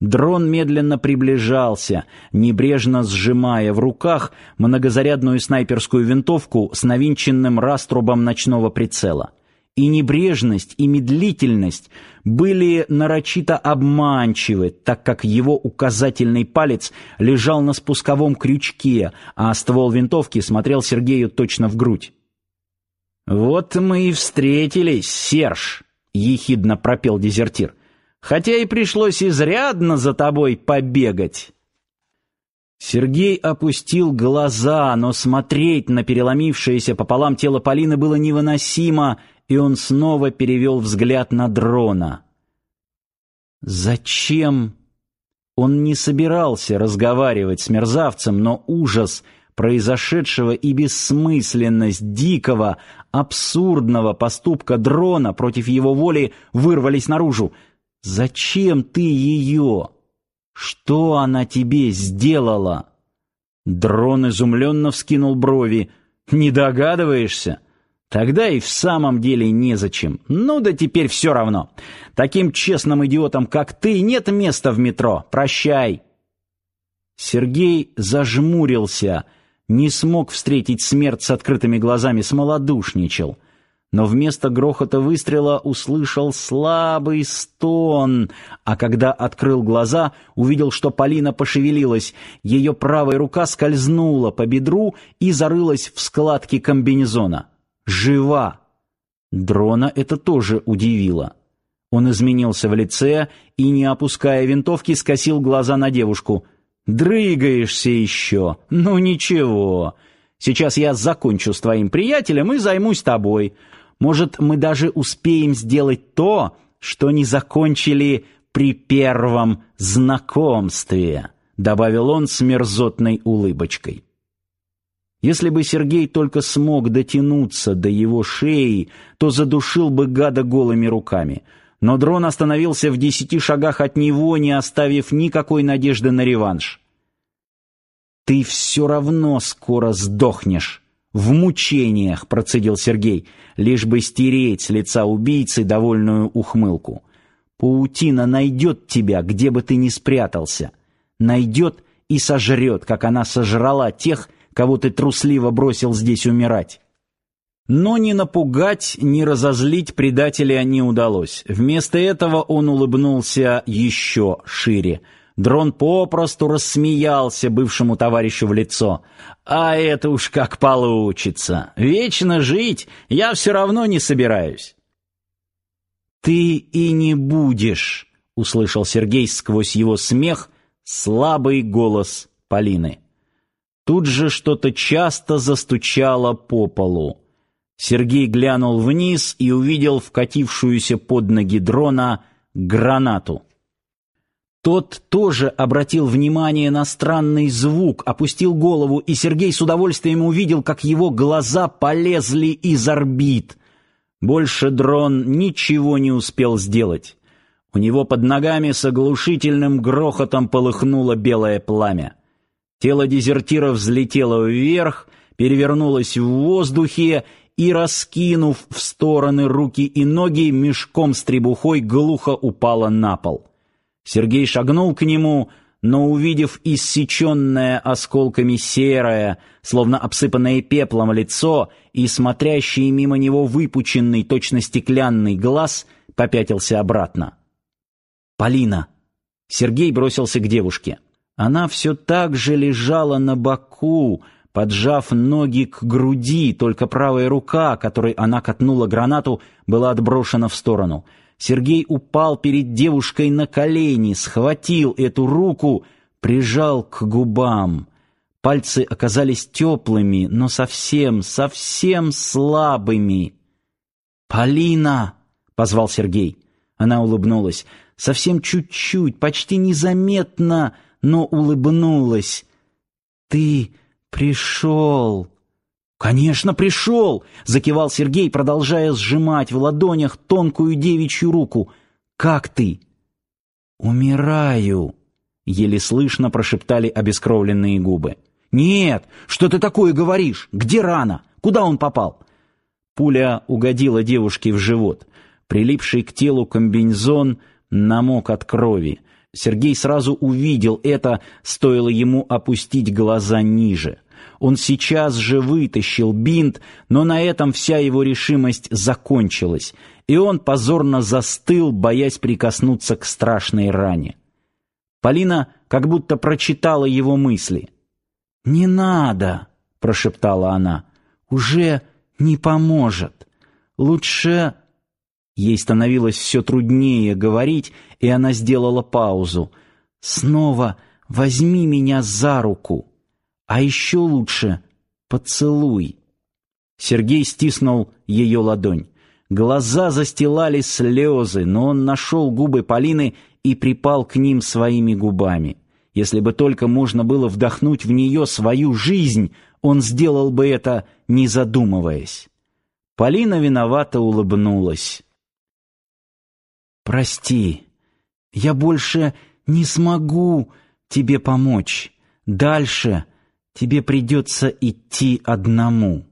Дрон медленно приближался, небрежно сжимая в руках многозарядную снайперскую винтовку с навинченным раструбом ночного прицела. И небрежность, и медлительность были нарочито обманчивы, так как его указательный палец лежал на спусковом крючке, а ствол винтовки смотрел Сергею точно в грудь. «Вот мы и встретились, Серж!» — ехидно пропел дезертир — хотя и пришлось изрядно за тобой побегать. Сергей опустил глаза, но смотреть на переломившееся пополам тело Полины было невыносимо, и он снова перевел взгляд на дрона. Зачем? Он не собирался разговаривать с мерзавцем, но ужас произошедшего и бессмысленность дикого, абсурдного поступка дрона против его воли вырвались наружу. Зачем ты ее? Что она тебе сделала? Дрон изумленно вскинул брови. Не догадываешься? Тогда и в самом деле незачем. Ну да теперь все равно. Таким честным идиотам, как ты, нет места в метро. Прощай. Сергей зажмурился, не смог встретить смерть с открытыми глазами, смолодушничал но вместо грохота выстрела услышал слабый стон, а когда открыл глаза, увидел, что Полина пошевелилась. Ее правая рука скользнула по бедру и зарылась в складки комбинезона. Жива. Дрона это тоже удивило. Он изменился в лице и, не опуская винтовки, скосил глаза на девушку. «Дрыгаешься еще? Ну ничего. Сейчас я закончу с твоим приятелем и займусь тобой. Может, мы даже успеем сделать то, что не закончили при первом знакомстве, добавил он с мерзотной улыбочкой. Если бы Сергей только смог дотянуться до его шеи, то задушил бы гада голыми руками. Но дрон остановился в десяти шагах от него, не оставив никакой надежды на реванш. «Ты все равно скоро сдохнешь», в мучениях, процедил Сергей, лишь бы стереть с лица убийцы довольную ухмылку. Паутина найдет тебя, где бы ты ни спрятался. Найдет и сожрет, как она сожрала тех, кого ты трусливо бросил здесь умирать. Но ни напугать, ни разозлить предателя не удалось. Вместо этого он улыбнулся еще шире. Дрон попросту рассмеялся бывшему товарищу в лицо. «А это уж как получится. Вечно жить я все равно не собираюсь». «Ты и не будешь», — услышал Сергей сквозь его смех слабый голос Полины. Тут же что-то часто застучало по полу. Сергей глянул вниз и увидел вкатившуюся под ноги дрона гранату. Тот тоже обратил внимание на странный звук, опустил голову, и Сергей с удовольствием увидел, как его глаза полезли из орбит. Больше дрон ничего не успел сделать. У него под ногами с оглушительным грохотом полыхнуло белое пламя. Тело дезертира взлетело вверх, перевернулось в воздухе и, раскинув в стороны руки и ноги, мешком с требухой глухо упало на пол. Сергей шагнул к нему, но, увидев иссеченное осколками серое, словно обсыпанное пеплом лицо и смотрящий мимо него выпученный, точно стеклянный глаз, попятился обратно. «Полина!» Сергей бросился к девушке. Она все так же лежала на боку, поджав ноги к груди, только правая рука, которой она катнула гранату, была отброшена в сторону — Сергей упал перед девушкой на колени, схватил эту руку, прижал к губам. Пальцы оказались теплыми, но совсем, совсем слабыми. «Полина!» — позвал Сергей. Она улыбнулась. Совсем чуть-чуть, почти незаметно, но улыбнулась. «Ты пришел!» «Конечно, пришел!» — закивал Сергей, продолжая сжимать в ладонях тонкую девичью руку. «Как ты?» «Умираю!» — еле слышно прошептали обескровленные губы. «Нет! Что ты такое говоришь? Где рана? Куда он попал?» Пуля угодила девушке в живот. Прилипший к телу комбинезон намок от крови. Сергей сразу увидел это, стоило ему опустить глаза ниже. Он сейчас же вытащил бинт, но на этом вся его решимость закончилась, и он позорно застыл, боясь прикоснуться к страшной ране. Полина как будто прочитала его мысли. «Не надо!» — прошептала она. «Уже не поможет. Лучше...» Ей становилось все труднее говорить, и она сделала паузу. «Снова возьми меня за руку, а еще лучше поцелуй». Сергей стиснул ее ладонь. Глаза застилали слезы, но он нашел губы Полины и припал к ним своими губами. Если бы только можно было вдохнуть в нее свою жизнь, он сделал бы это, не задумываясь. Полина виновато улыбнулась. «Прости, я больше не смогу тебе помочь. Дальше тебе придется идти одному».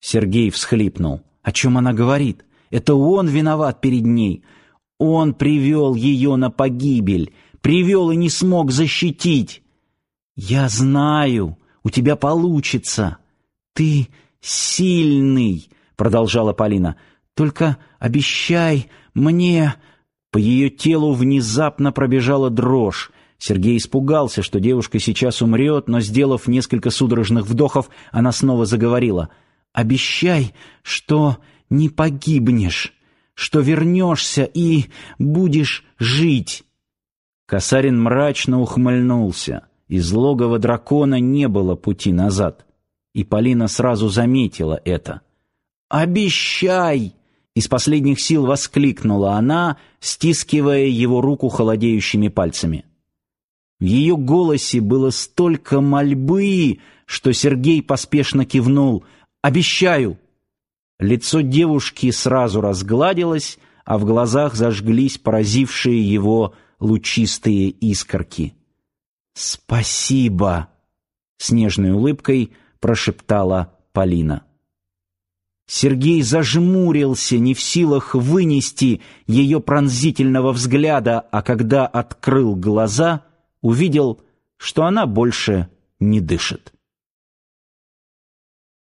Сергей всхлипнул. О чем она говорит? Это он виноват перед ней. Он привел ее на погибель, привел и не смог защитить. «Я знаю, у тебя получится. Ты сильный», — продолжала Полина. «Только обещай мне...» По ее телу внезапно пробежала дрожь. Сергей испугался, что девушка сейчас умрет, но, сделав несколько судорожных вдохов, она снова заговорила. «Обещай, что не погибнешь, что вернешься и будешь жить». Касарин мрачно ухмыльнулся. Из логова дракона не было пути назад. И Полина сразу заметила это. «Обещай!» Из последних сил воскликнула она, стискивая его руку холодеющими пальцами. В ее голосе было столько мольбы, что Сергей поспешно кивнул. «Обещаю!» Лицо девушки сразу разгладилось, а в глазах зажглись поразившие его лучистые искорки. «Спасибо!» — с нежной улыбкой прошептала Полина. Сергей зажмурился, не в силах вынести ее пронзительного взгляда, а когда открыл глаза, увидел, что она больше не дышит.